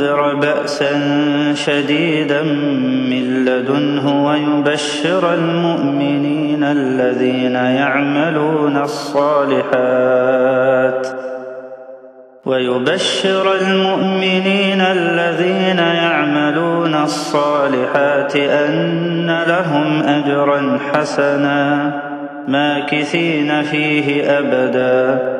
لينذر بأسا شديدا من لدنه ويبشر المؤمنين الذين يعملون الصالحات ويبشر المؤمنين الذين يعملون الصالحات أن لهم أجرا حسنا ماكثين فيه أبدا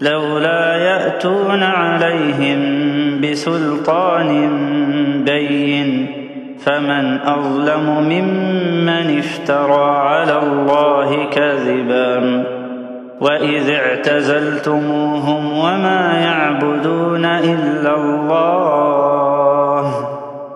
لولا يأتون عليهم بسلطان بين فمن أظلم ممن افترى على الله كذبا وإذ اعتزلتموهم وما يعبدون إلا الله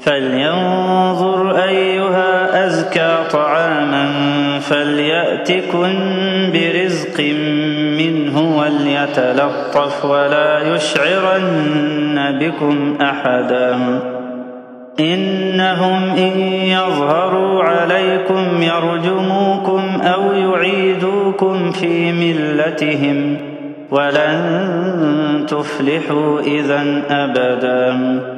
فلينظر أيها أزكى طعاما فليأتكن برزق منه وليتلطف ولا يشعرن بكم أحدا. إنهم إن يظهروا عليكم يرجموكم أو يعيدوكم في ملتهم ولن تفلحوا إذا أبداً.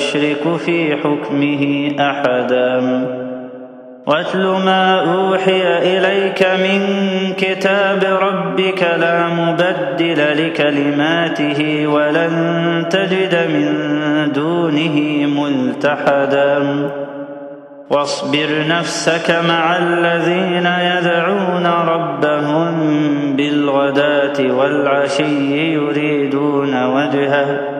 يشرك في حكمه أحدا. واتل ما أوحي إليك من كتاب ربك لا مبدل لكلماته ولن تجد من دونه ملتحدا. واصبر نفسك مع الذين يدعون ربهم بالغداة والعشي يريدون وجهه.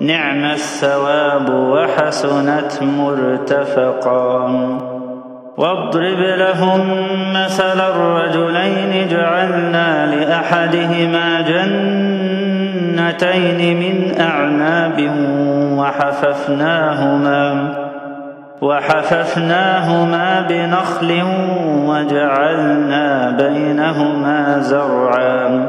نعم الثواب وحسنت مرتفقا. واضرب لهم مثل الرجلين جعلنا لأحدهما جنتين من أعناب وحففناهما وحففناهما بنخل وجعلنا بينهما زرعا.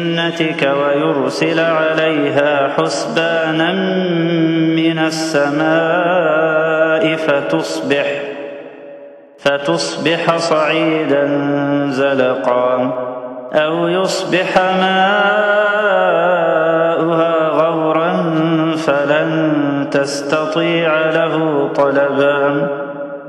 ويرسل عليها حسبانا من السماء فتصبح فتصبح صعيدا زلقا أو يصبح ماؤها غورا فلن تستطيع له طلبا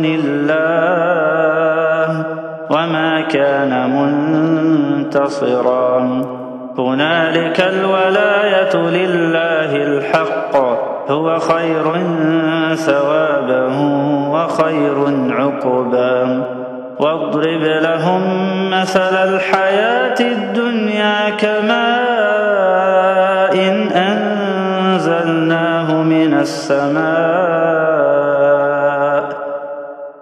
دون الله وما كان منتصرا. هنالك الولاية لله الحق هو خير ثوابا وخير عقبا. واضرب لهم مثل الحياة الدنيا كماء أنزلناه من السماء.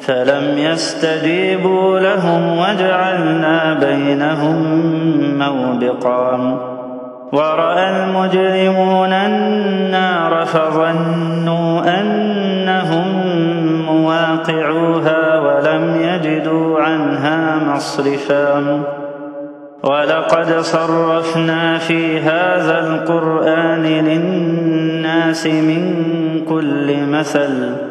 فلم يستجيبوا لهم وجعلنا بينهم موبقا. ورأى المجرمون النار فظنوا أنهم مواقعوها ولم يجدوا عنها مصرفا. ولقد صرفنا في هذا القرآن للناس من كل مثل.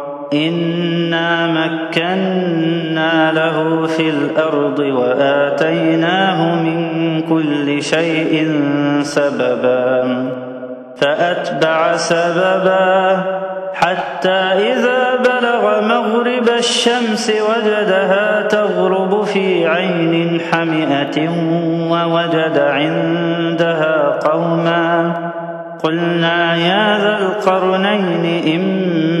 إنا مكنا له في الأرض وآتيناه من كل شيء سببا فأتبع سببا حتى إذا بلغ مغرب الشمس وجدها تغرب في عين حمئة ووجد عندها قوما قلنا يا ذا القرنين إما